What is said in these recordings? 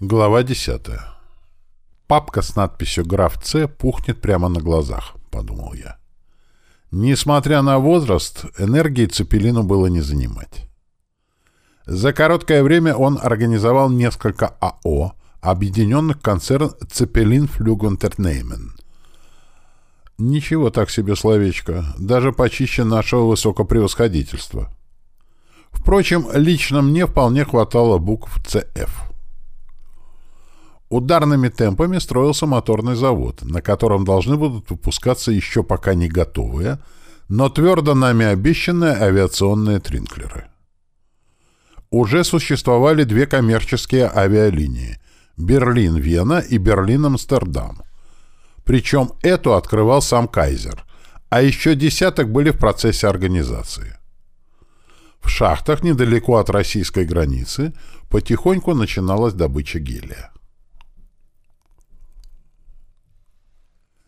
Глава 10. Папка с надписью «Граф С» пухнет прямо на глазах, подумал я. Несмотря на возраст, энергии Цепелину было не занимать. За короткое время он организовал несколько АО, объединенных концерн «Цепелин Флюгунтернеймен». Ничего так себе словечко, даже почище нашего высокопревосходительства. Впрочем, лично мне вполне хватало букв «ЦФ». Ударными темпами строился моторный завод, на котором должны будут выпускаться еще пока не готовые, но твердо нами обещанные авиационные тринклеры. Уже существовали две коммерческие авиалинии – Берлин-Вена и Берлин-Амстердам. Причем эту открывал сам Кайзер, а еще десяток были в процессе организации. В шахтах недалеко от российской границы потихоньку начиналась добыча гелия.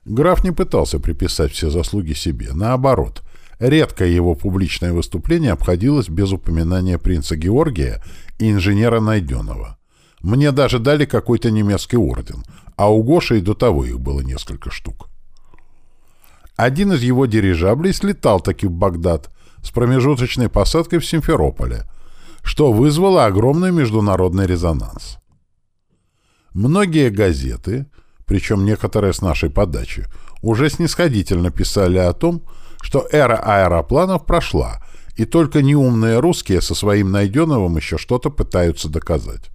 Граф не пытался приписать все заслуги себе. Наоборот, редко его публичное выступление обходилось без упоминания принца Георгия и инженера Найденова. Мне даже дали какой-то немецкий орден, а у Гоши и до того их было несколько штук. Один из его дирижаблей слетал таки в Багдад с промежуточной посадкой в Симферополе, что вызвало огромный международный резонанс. Многие газеты — причем некоторые с нашей подачи, уже снисходительно писали о том, что эра аэропланов прошла, и только неумные русские со своим Найденовым еще что-то пытаются доказать.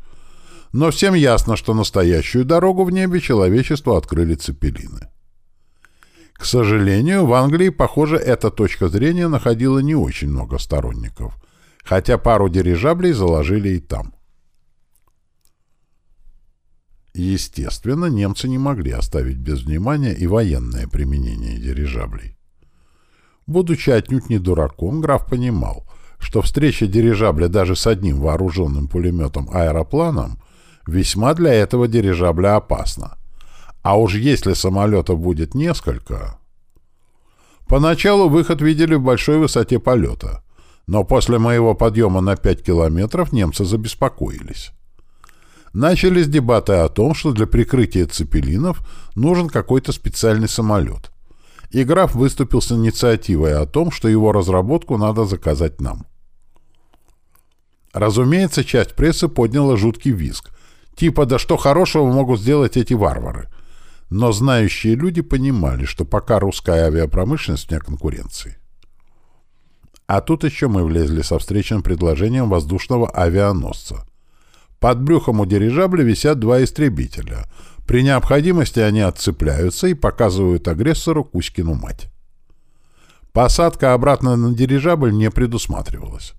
Но всем ясно, что настоящую дорогу в небе человечеству открыли цепелины. К сожалению, в Англии, похоже, эта точка зрения находила не очень много сторонников, хотя пару дирижаблей заложили и там. Естественно, немцы не могли оставить без внимания и военное применение дирижаблей. Будучи отнюдь не дураком, граф понимал, что встреча дирижабля даже с одним вооруженным пулеметом-аэропланом весьма для этого дирижабля опасна. А уж если самолетов будет несколько... Поначалу выход видели в большой высоте полета, но после моего подъема на 5 километров немцы забеспокоились начались дебаты о том, что для прикрытия цепелинов нужен какой-то специальный самолет. И граф выступил с инициативой о том, что его разработку надо заказать нам. Разумеется, часть прессы подняла жуткий визг. Типа, да что хорошего могут сделать эти варвары? Но знающие люди понимали, что пока русская авиапромышленность вне конкуренции. А тут еще мы влезли со встречным предложением воздушного авианосца, под брюхом у дирижабля висят два истребителя. При необходимости они отцепляются и показывают агрессору Кузькину мать. Посадка обратно на дирижабль не предусматривалась.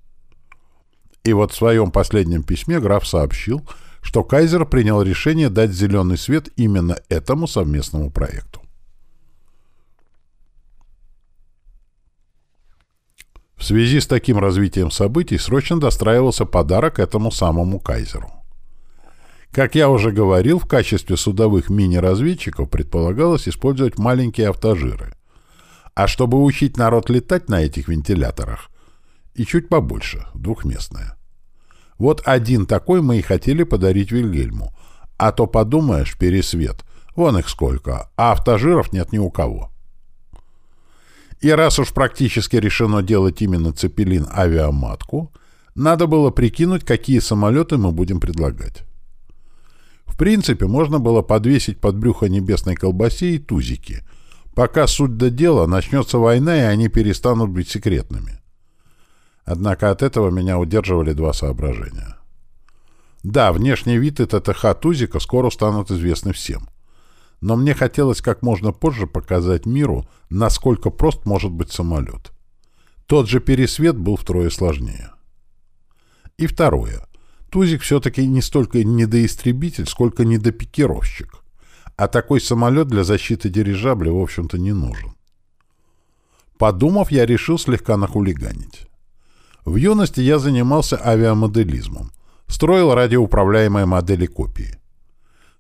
И вот в своем последнем письме граф сообщил, что Кайзер принял решение дать зеленый свет именно этому совместному проекту. В связи с таким развитием событий срочно достраивался подарок этому самому кайзеру. Как я уже говорил, в качестве судовых мини-разведчиков предполагалось использовать маленькие автожиры. А чтобы учить народ летать на этих вентиляторах, и чуть побольше, двухместные. Вот один такой мы и хотели подарить Вильгельму. А то подумаешь, пересвет. Вон их сколько, а автожиров нет ни у кого. И раз уж практически решено делать именно цепелин авиаматку, надо было прикинуть, какие самолеты мы будем предлагать. В принципе, можно было подвесить под брюхо небесной колбасе и тузики, пока суть до дела начнется война, и они перестанут быть секретными. Однако от этого меня удерживали два соображения. Да, внешний вид и ТТХ Тузика скоро станут известны всем но мне хотелось как можно позже показать миру, насколько прост может быть самолет. Тот же пересвет был втрое сложнее. И второе. Тузик все-таки не столько недоистребитель, сколько недопикировщик. А такой самолет для защиты дирижабля, в общем-то, не нужен. Подумав, я решил слегка нахулиганить. В юности я занимался авиамоделизмом. Строил радиоуправляемые модели копии.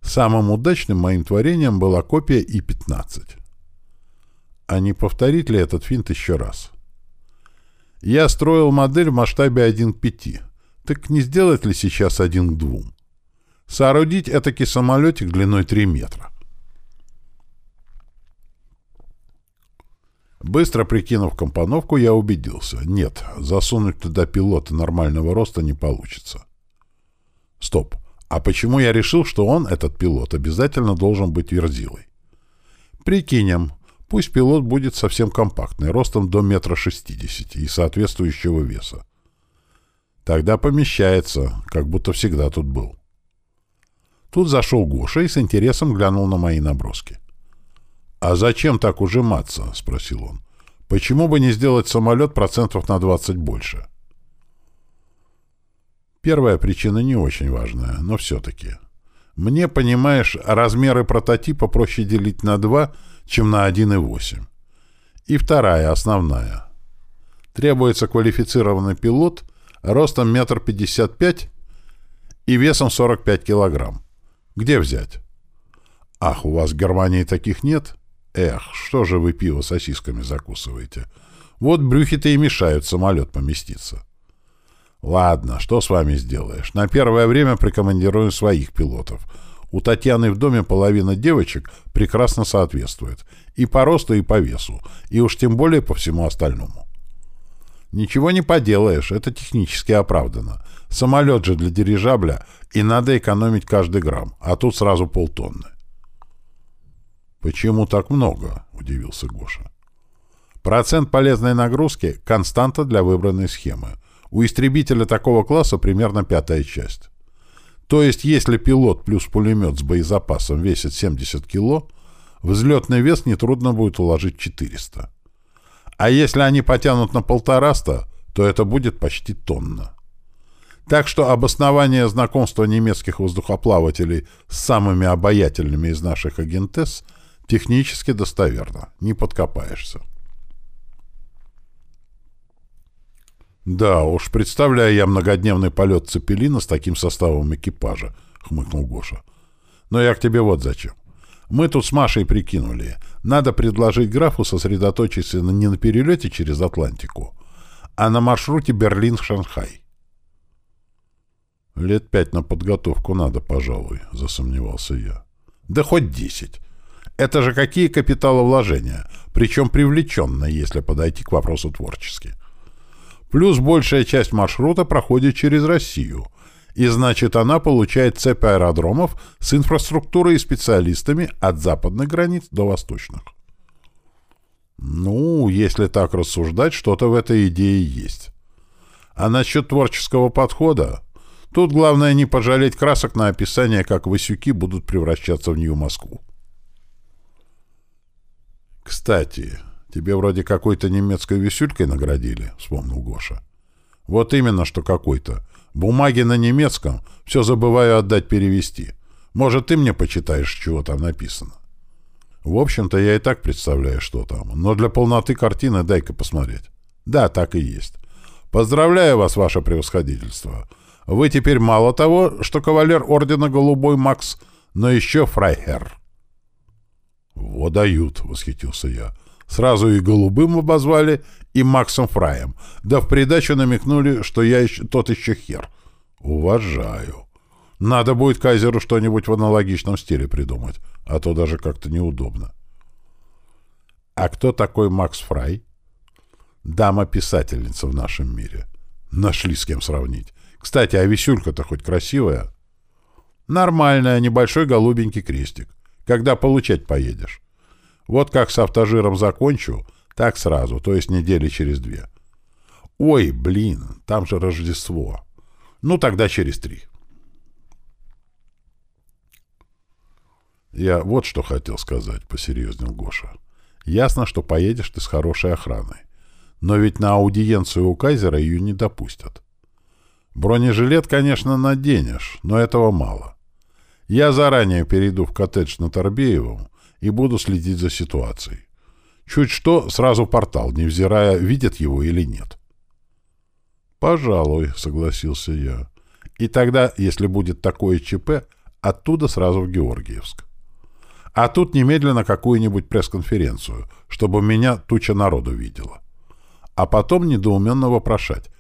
Самым удачным моим творением была копия И-15. А не повторить ли этот финт еще раз? Я строил модель в масштабе 1 к 5. Так не сделать ли сейчас 1 к 2? Соорудить этакий самолетик длиной 3 метра. Быстро прикинув компоновку, я убедился. Нет, засунуть туда пилота нормального роста не получится. Стоп. А почему я решил, что он, этот пилот, обязательно должен быть верзилой? Прикинем. Пусть пилот будет совсем компактный, ростом до метра шестидесяти и соответствующего веса. Тогда помещается, как будто всегда тут был. Тут зашел Гоша и с интересом глянул на мои наброски. «А зачем так ужиматься?» — спросил он. «Почему бы не сделать самолет процентов на 20 больше?» Первая причина не очень важная, но все-таки. Мне, понимаешь, размеры прототипа проще делить на 2, чем на 1,8. И вторая, основная. Требуется квалифицированный пилот ростом метр пятьдесят пять и весом 45 килограмм. Где взять? Ах, у вас в Германии таких нет? Эх, что же вы пиво сосисками закусываете? Вот брюхи-то и мешают самолет поместиться. Ладно, что с вами сделаешь? На первое время прикомандирую своих пилотов. У Татьяны в доме половина девочек прекрасно соответствует. И по росту, и по весу. И уж тем более по всему остальному. Ничего не поделаешь, это технически оправдано. Самолет же для дирижабля, и надо экономить каждый грамм, а тут сразу полтонны. «Почему так много?» — удивился Гоша. «Процент полезной нагрузки — константа для выбранной схемы. У истребителя такого класса примерно пятая часть. То есть, если пилот плюс пулемет с боезапасом весит 70 кило, взлетный вес нетрудно будет уложить 400. А если они потянут на полтораста, то это будет почти тонна. Так что обоснование знакомства немецких воздухоплавателей с самыми обаятельными из наших агентес – Технически достоверно. Не подкопаешься. «Да уж, представляю я многодневный полет Цепелина с таким составом экипажа», — хмыкнул Гоша. «Но я к тебе вот зачем. Мы тут с Машей прикинули. Надо предложить графу сосредоточиться не на перелете через Атлантику, а на маршруте Берлин-Шанхай». «Лет пять на подготовку надо, пожалуй», — засомневался я. «Да хоть десять. Это же какие капиталовложения, причем привлеченные, если подойти к вопросу творчески. Плюс большая часть маршрута проходит через Россию, и значит она получает цепь аэродромов с инфраструктурой и специалистами от западных границ до восточных. Ну, если так рассуждать, что-то в этой идее есть. А насчет творческого подхода? Тут главное не пожалеть красок на описание, как Васюки будут превращаться в Нью-Москву. «Кстати, тебе вроде какой-то немецкой висюлькой наградили», — вспомнил Гоша. «Вот именно, что какой-то. Бумаги на немецком, все забываю отдать перевести. Может, ты мне почитаешь, чего там написано?» «В общем-то, я и так представляю, что там, но для полноты картины дай-ка посмотреть». «Да, так и есть. Поздравляю вас, ваше превосходительство. Вы теперь мало того, что кавалер ордена Голубой Макс, но еще фрайхер». «Во дают!» — восхитился я. Сразу и голубым обозвали, и Максом Фраем. Да в придачу намекнули, что я еще, тот еще хер. Уважаю. Надо будет Кайзеру что-нибудь в аналогичном стиле придумать, а то даже как-то неудобно. А кто такой Макс Фрай? Дама-писательница в нашем мире. Нашли с кем сравнить. Кстати, а висюлька-то хоть красивая? Нормальная, небольшой голубенький крестик. Когда получать поедешь? Вот как с автожиром закончу, так сразу, то есть недели через две. Ой, блин, там же Рождество. Ну, тогда через три. Я вот что хотел сказать, посерьезнел Гоша. Ясно, что поедешь ты с хорошей охраной. Но ведь на аудиенцию у Кайзера ее не допустят. Бронежилет, конечно, наденешь, но этого мало. Я заранее перейду в коттедж на Торбеевом и буду следить за ситуацией. Чуть что, сразу портал, невзирая, видят его или нет. «Пожалуй», — согласился я. «И тогда, если будет такое ЧП, оттуда сразу в Георгиевск. А тут немедленно какую-нибудь пресс-конференцию, чтобы меня туча народу видела. А потом недоуменно вопрошать.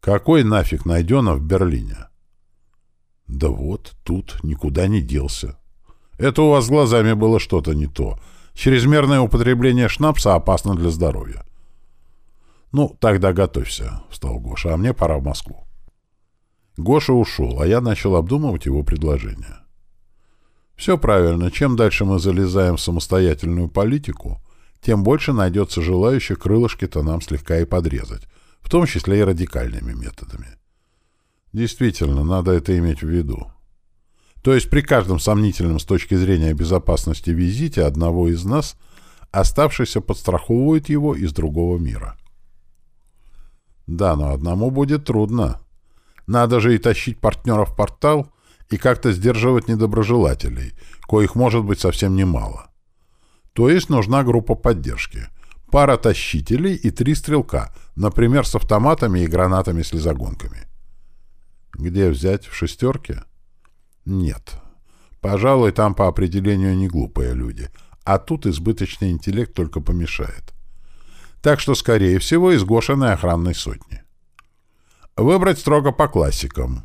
Какой нафиг найдено в Берлине?» Да вот, тут, никуда не делся. Это у вас с глазами было что-то не то. Чрезмерное употребление шнапса опасно для здоровья. Ну, тогда готовься, встал Гоша, а мне пора в Москву. Гоша ушел, а я начал обдумывать его предложение. Все правильно. Чем дальше мы залезаем в самостоятельную политику, тем больше найдется желающих крылышки-то нам слегка и подрезать, в том числе и радикальными методами. Действительно, надо это иметь в виду. То есть при каждом сомнительном с точки зрения безопасности визите одного из нас оставшийся подстраховывает его из другого мира. Да, но одному будет трудно. Надо же и тащить партнеров в портал, и как-то сдерживать недоброжелателей, коих может быть совсем немало. То есть нужна группа поддержки. Пара тащителей и три стрелка, например, с автоматами и гранатами-слезогонками. Где взять? В шестерке? Нет. Пожалуй, там по определению не глупые люди, а тут избыточный интеллект только помешает. Так что, скорее всего, из Гошиной охранной сотни. Выбрать строго по классикам.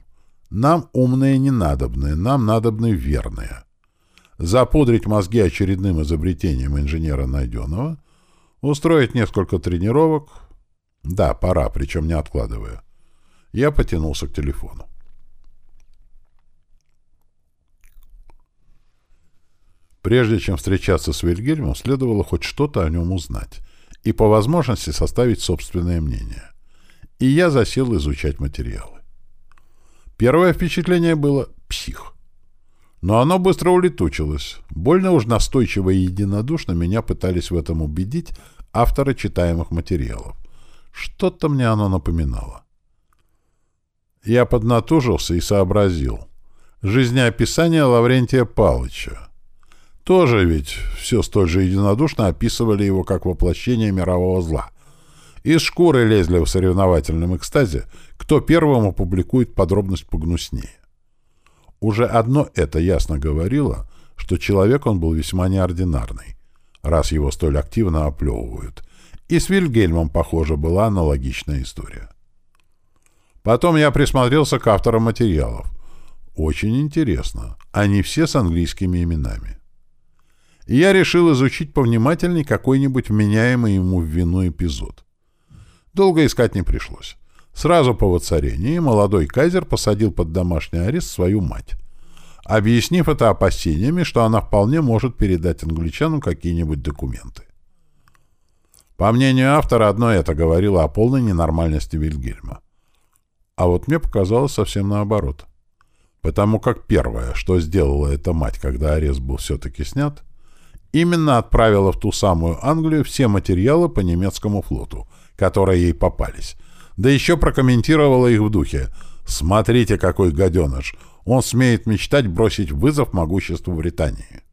Нам умные не надобны, нам надобны верные. Запудрить мозги очередным изобретением инженера найденного, устроить несколько тренировок. Да, пора, причем не откладывая. Я потянулся к телефону. Прежде чем встречаться с Вильгельмом, следовало хоть что-то о нем узнать и по возможности составить собственное мнение. И я засел изучать материалы. Первое впечатление было «псих». Но оно быстро улетучилось. Больно уж настойчиво и единодушно меня пытались в этом убедить авторы читаемых материалов. Что-то мне оно напоминало. Я поднатужился и сообразил. Жизнеописание Лаврентия Палыча. Тоже ведь все столь же единодушно описывали его как воплощение мирового зла. Из шкуры лезли в соревновательном экстазе, кто первым опубликует подробность погнуснее. Уже одно это ясно говорило, что человек он был весьма неординарный, раз его столь активно оплевывают. И с Вильгельмом, похоже, была аналогичная история. Потом я присмотрелся к авторам материалов. Очень интересно. Они все с английскими именами. И я решил изучить повнимательней какой-нибудь вменяемый ему в вину эпизод. Долго искать не пришлось. Сразу по воцарении молодой кайзер посадил под домашний арест свою мать, объяснив это опасениями, что она вполне может передать англичанам какие-нибудь документы. По мнению автора, одно это говорило о полной ненормальности Вильгельма. А вот мне показалось совсем наоборот. Потому как первое, что сделала эта мать, когда арест был все-таки снят, именно отправила в ту самую Англию все материалы по немецкому флоту, которые ей попались, да еще прокомментировала их в духе «Смотрите, какой гаденыш! Он смеет мечтать бросить вызов могуществу Британии».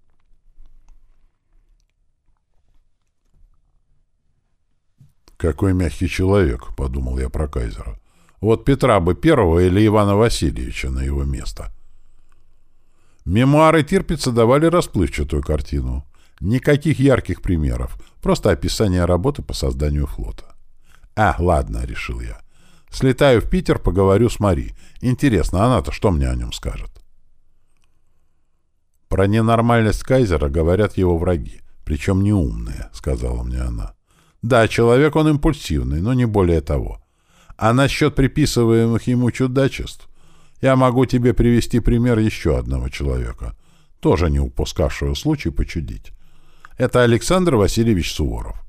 «Какой мягкий человек», — подумал я про Кайзера. «Вот Петра бы Первого или Ивана Васильевича на его место». Мемуары Тирпица давали расплывчатую картину. Никаких ярких примеров, просто описание работы по созданию флота. «А, ладно», — решил я. «Слетаю в Питер, поговорю с Мари. Интересно, она-то что мне о нем скажет?» «Про ненормальность Кайзера говорят его враги, причем неумные», — сказала мне она. «Да, человек он импульсивный, но не более того. А насчет приписываемых ему чудачеств я могу тебе привести пример еще одного человека, тоже не упускавшего случай почудить. Это Александр Васильевич Суворов.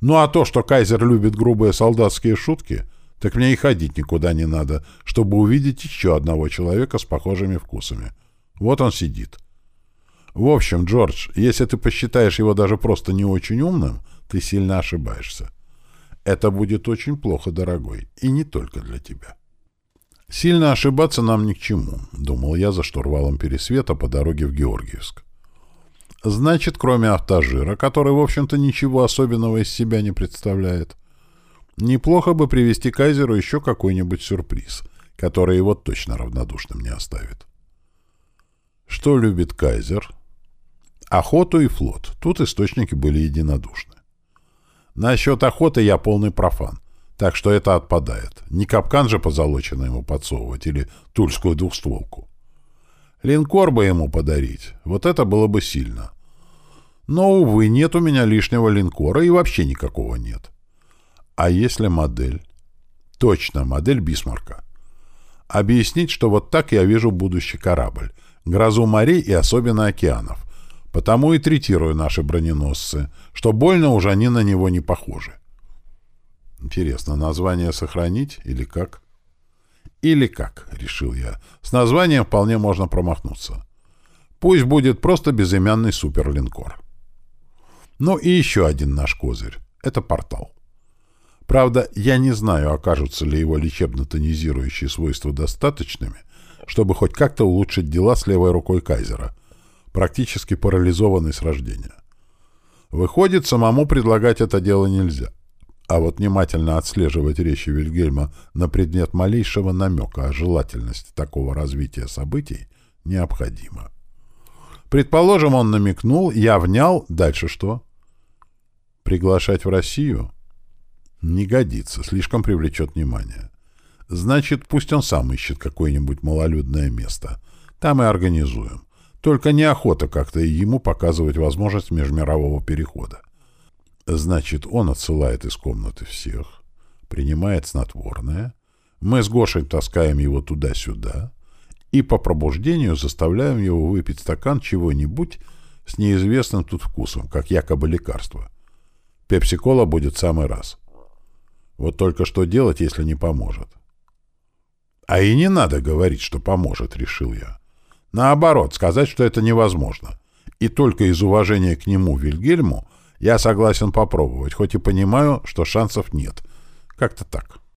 Ну а то, что кайзер любит грубые солдатские шутки, так мне и ходить никуда не надо, чтобы увидеть еще одного человека с похожими вкусами. Вот он сидит. В общем, Джордж, если ты посчитаешь его даже просто не очень умным, ты сильно ошибаешься. Это будет очень плохо, дорогой, и не только для тебя. Сильно ошибаться нам ни к чему, думал я за штурвалом пересвета по дороге в Георгиевск. Значит, кроме автожира, который, в общем-то, ничего особенного из себя не представляет, неплохо бы привести Кайзеру еще какой-нибудь сюрприз, который его точно равнодушным не оставит. Что любит Кайзер? Охоту и флот. Тут источники были единодушны. Насчет охоты я полный профан, так что это отпадает. Не капкан же позолоченный ему подсовывать или тульскую двухстволку. Линкор бы ему подарить. Вот это было бы сильно. Но, увы, нет у меня лишнего линкора и вообще никакого нет. А если модель? Точно, модель Бисмарка. Объяснить, что вот так я вижу будущий корабль. Грозу морей и особенно океанов. Потому и третирую наши броненосцы, что больно уже они на него не похожи. Интересно, название сохранить или как? Или как, решил я. С названием вполне можно промахнуться. Пусть будет просто безымянный суперлинкор. Ну и еще один наш козырь. Это портал. Правда, я не знаю, окажутся ли его лечебно-тонизирующие свойства достаточными, чтобы хоть как-то улучшить дела с левой рукой Кайзера, практически парализованный с рождения. Выходит, самому предлагать это дело нельзя. А вот внимательно отслеживать речи Вильгельма на предмет малейшего намека о желательности такого развития событий необходимо. Предположим, он намекнул, я внял, дальше что? Приглашать в Россию? Не годится, слишком привлечет внимание. Значит, пусть он сам ищет какое-нибудь малолюдное место. Там и организуем. Только неохота как-то ему показывать возможность межмирового перехода. Значит, он отсылает из комнаты всех, принимает снотворное, мы с Гошей таскаем его туда-сюда и по пробуждению заставляем его выпить стакан чего-нибудь с неизвестным тут вкусом, как якобы лекарство. Пепси-кола будет самый раз. Вот только что делать, если не поможет? А и не надо говорить, что поможет, решил я. Наоборот, сказать, что это невозможно. И только из уважения к нему, Вильгельму, я согласен попробовать, хоть и понимаю, что шансов нет. Как-то так.